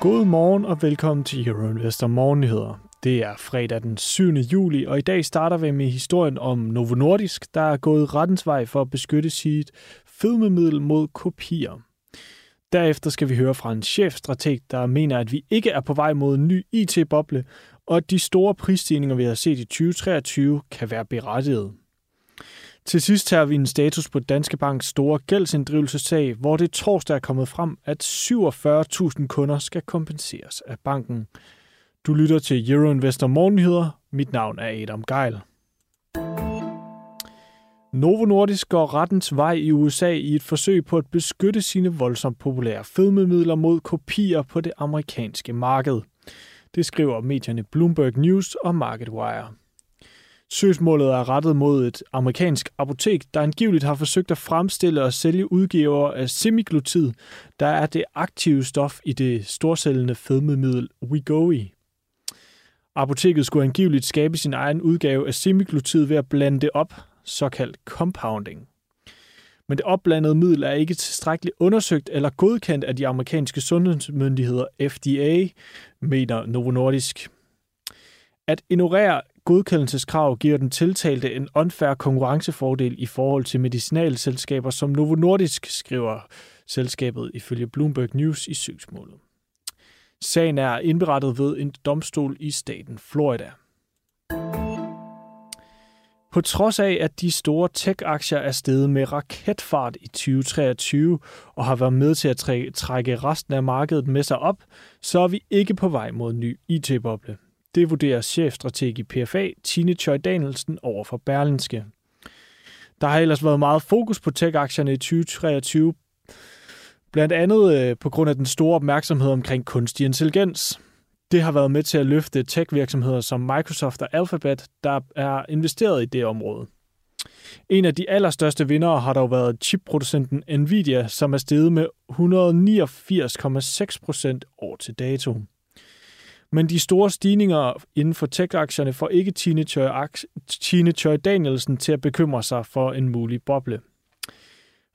God morgen og velkommen til Euroinvestor Morgennyheder. Det er fredag den 7. juli, og i dag starter vi med historien om Novo Nordisk, der er gået rettens vej for at beskytte sit fedmemiddel mod kopier. Derefter skal vi høre fra en chefstrateg, der mener, at vi ikke er på vej mod en ny IT-boble, og at de store prisstigninger, vi har set i 2023, kan være berettiget. Til sidst tager vi en status på Danske Banks store gældsinddrivelsessag, hvor det torsdag er kommet frem, at 47.000 kunder skal kompenseres af banken. Du lytter til Euroinvestor Morgennyheder. Mit navn er Adam Geil. Novo Nordisk går rettens vej i USA i et forsøg på at beskytte sine voldsomt populære fedmemidler mod kopier på det amerikanske marked. Det skriver medierne Bloomberg News og MarketWire. Søgsmålet er rettet mod et amerikansk apotek, der angiveligt har forsøgt at fremstille og sælge udgiver af semiglutid, der er det aktive stof i det storcellende fedmemiddel Wegovy. Apoteket skulle angiveligt skabe sin egen udgave af semiglutid ved at blande det op, såkaldt compounding. Men det opblandede middel er ikke tilstrækkeligt undersøgt eller godkendt af de amerikanske sundhedsmyndigheder FDA, mener Novo Nordisk. At ignorere godkendelseskrav giver den tiltalte en unfair konkurrencefordel i forhold til medicinalselskaber som Novo Nordisk, skriver selskabet ifølge Bloomberg News i søgsmålet. Sagen er indberettet ved en domstol i staten Florida. På trods af, at de store tech-aktier er steget med raketfart i 2023 og har været med til at trække resten af markedet med sig op, så er vi ikke på vej mod en ny IT-boble. Det vurderer chefstrateg i PFA, Tine Choi Danielsen, over for Berlinske. Der har ellers været meget fokus på tech-aktierne i 2023, blandt andet øh, på grund af den store opmærksomhed omkring kunstig intelligens. Det har været med til at løfte tech-virksomheder som Microsoft og Alphabet, der er investeret i det område. En af de allerstørste vindere har dog været chipproducenten Nvidia, som er steget med 189,6 procent år til dato. Men de store stigninger inden for tech-aktierne får ikke Tine Tjøj, Tine Choi Danielsen til at bekymre sig for en mulig boble.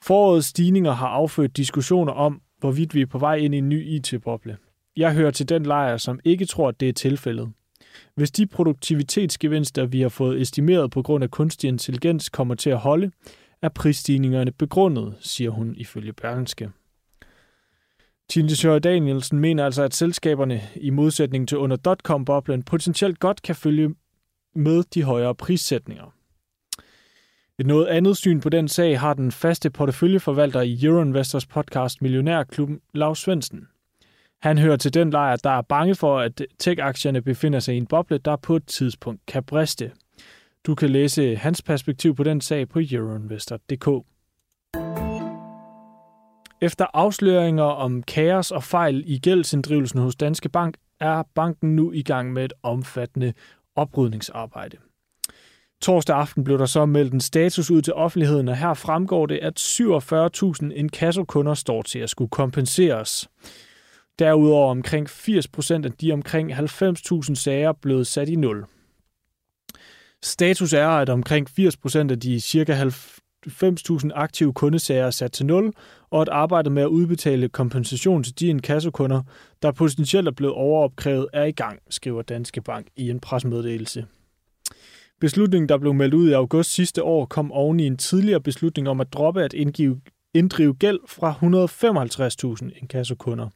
Forårets stigninger har affødt diskussioner om, hvorvidt vi er på vej ind i en ny IT-boble. Jeg hører til den lejr, som ikke tror, at det er tilfældet. Hvis de produktivitetsgevinster, vi har fået estimeret på grund af kunstig intelligens, kommer til at holde, er prisstigningerne begrundet, siger hun ifølge Berlingske. Tine Sjøer Danielsen mener altså, at selskaberne, i modsætning til under dotcom-boblen, potentielt godt kan følge med de højere prissætninger. Et noget andet syn på den sag har den faste porteføljeforvalter i Euroinvestors podcast Millionærklubben, Lars Svendsen. Han hører til den lejr, der er bange for, at tech-aktierne befinder sig i en boble, der på et tidspunkt kan briste. Du kan læse hans perspektiv på den sag på euroinvestor.dk. Efter afsløringer om kaos og fejl i gældsinddrivelsen hos Danske Bank, er banken nu i gang med et omfattende oprydningsarbejde. Torsdag aften blev der så meldt en status ud til offentligheden, og her fremgår det, at 47.000 inkassokunder står til at skulle kompenseres. Derudover omkring 80% af de omkring 90.000 sager blevet sat i nul. Status er, at omkring 80% af de cirka 90.000 aktive kundesager er sat til nul, og at arbejdet med at udbetale kompensation til de inkassokunder, der potentielt er blevet overopkrævet, er i gang, skriver Danske Bank i en presmeddelelse. Beslutningen, der blev meldt ud i august sidste år, kom oven i en tidligere beslutning om at droppe at indgive, inddrive gæld fra 155.000 inkassokunder.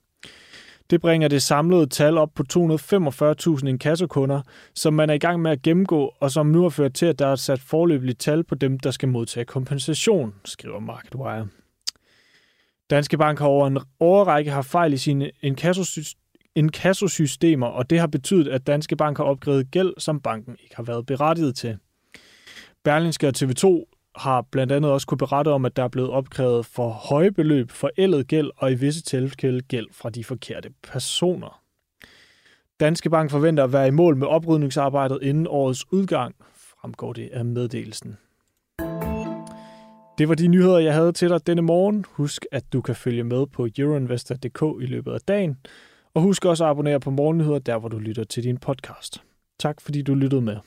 Det bringer det samlede tal op på 245.000 inkassokunder, som man er i gang med at gennemgå, og som nu har ført til, at der er sat forløbeligt tal på dem, der skal modtage kompensation, skriver MarketWire. Danske Bank har over en årrække haft fejl i sine inkassosystemer, og det har betydet, at Danske Bank har opgivet gæld, som banken ikke har været berettiget til. Berlingske og TV2 har blandt andet også kunne berette om, at der er blevet opkrævet for høje beløb for ældet gæld og i visse tilfælde gæld fra de forkerte personer. Danske Bank forventer at være i mål med oprydningsarbejdet inden årets udgang, fremgår det af meddelelsen. Det var de nyheder, jeg havde til dig denne morgen. Husk, at du kan følge med på euroinvestor.dk i løbet af dagen. Og husk også at abonnere på Morgennyheder, der hvor du lytter til din podcast. Tak fordi du lyttede med.